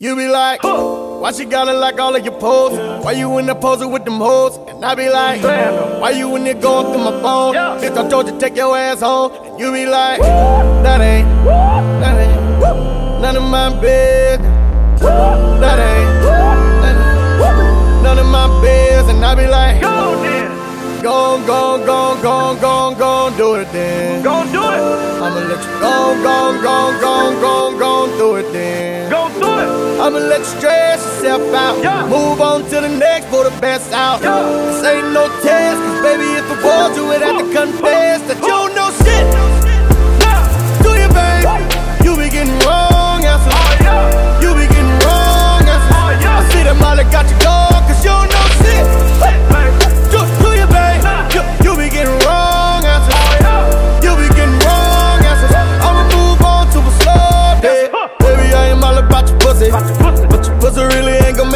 You be like, why she gotta like all of your posts? Why you in the posing with them hoes? And I be like, why you in there going through my phone? Bitch, I told you to take your ass home. And you be like, that ain't, that ain't none of my business. That ain't, that ain't none of my business. And I be like, Go then. Gon' gon' gon' gon' gon' gon' do it then. Go do it. I'ma let you gon' gon' gon' gon' gon' I'ma let you stress yourself out. Yeah. Move on to the next for the best out. Yeah. This ain't no test, cause baby, if it was, you would have to confess that you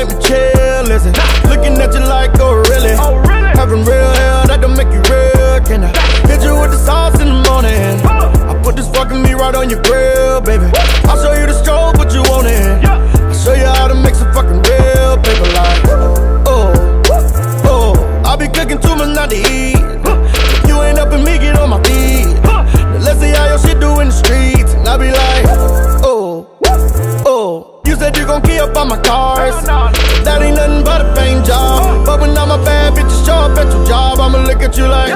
make me chill, is it? Looking at you like, oh, really? Oh really? Having real hell, that don't make you real. Can I hit you with the sauce in the morning? I put this fucking meat right on your grill, baby. I'll show you the stroke, but you want it. I'll show you how to make some fucking real paper like, oh, oh. I'll be cooking too much not to eat. If you ain't up in me, get on my feet. Now let's see how your shit do in the streets. And I be like, said you gon' key up on my cars. That ain't nothing but a paint job. But when I'm a bad bitch, show up at your job, I'ma look at you like,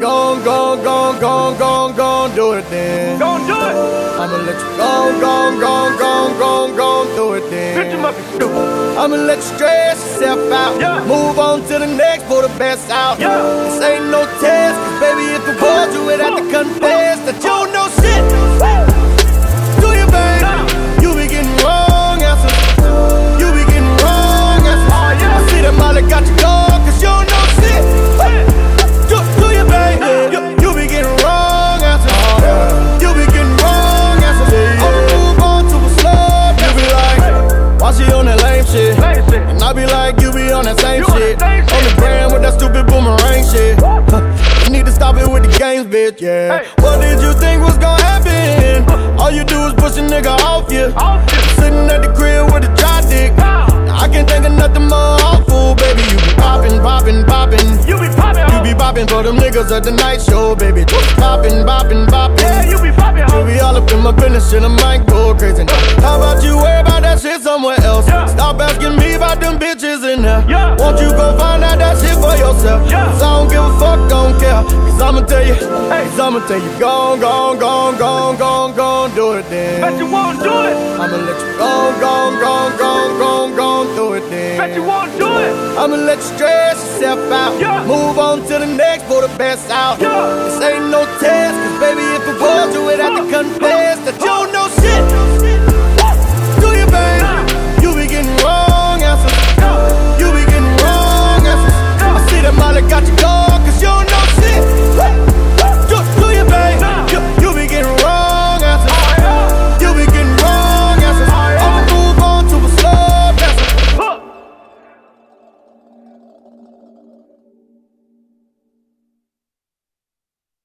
gon' gon' gon' gon' gon' gon' do it then. Go do it. I'ma let you gon' gon' gon' gon' gon' gon' do it Bitch, you then. must be stupid. I'ma let you stress yourself out. Yeah. Move on to the next for the best out. Yeah. This ain't no test, cause baby, if it was, you would have to confess that you know shit? And I be like, you be on that same shit. On the gram with that stupid boomerang shit. You need to stop it with the games, bitch, yeah. What did you think was gonna happen? All you do is push a nigga off you. Sitting at the crib with a dry dick. I can't think of nothing more awful, baby. You be popping, popping, popping. You be popping, You be popping for them niggas at the night show, baby. Popping, popping, popping. Yeah, you be popping, You be all up in my business and I might go crazy. How about them bitches in there. Yeah. Won't you go find out that shit for yourself? Yeah. Cause I don't give a fuck, don't care. Cause I'ma tell you, Hey. cause I'ma tell you, gone, gone, gone, gone, gone, gone, do it then. Bet you won't do it. I'ma let you gone, gone, gone, gone, gone, gone, do it then. Bet you won't do it. I'ma let you stress yourself out. Yeah. Move on to the next for the best out. Yeah. This ain't no test, cause baby, if it was, you would have to confess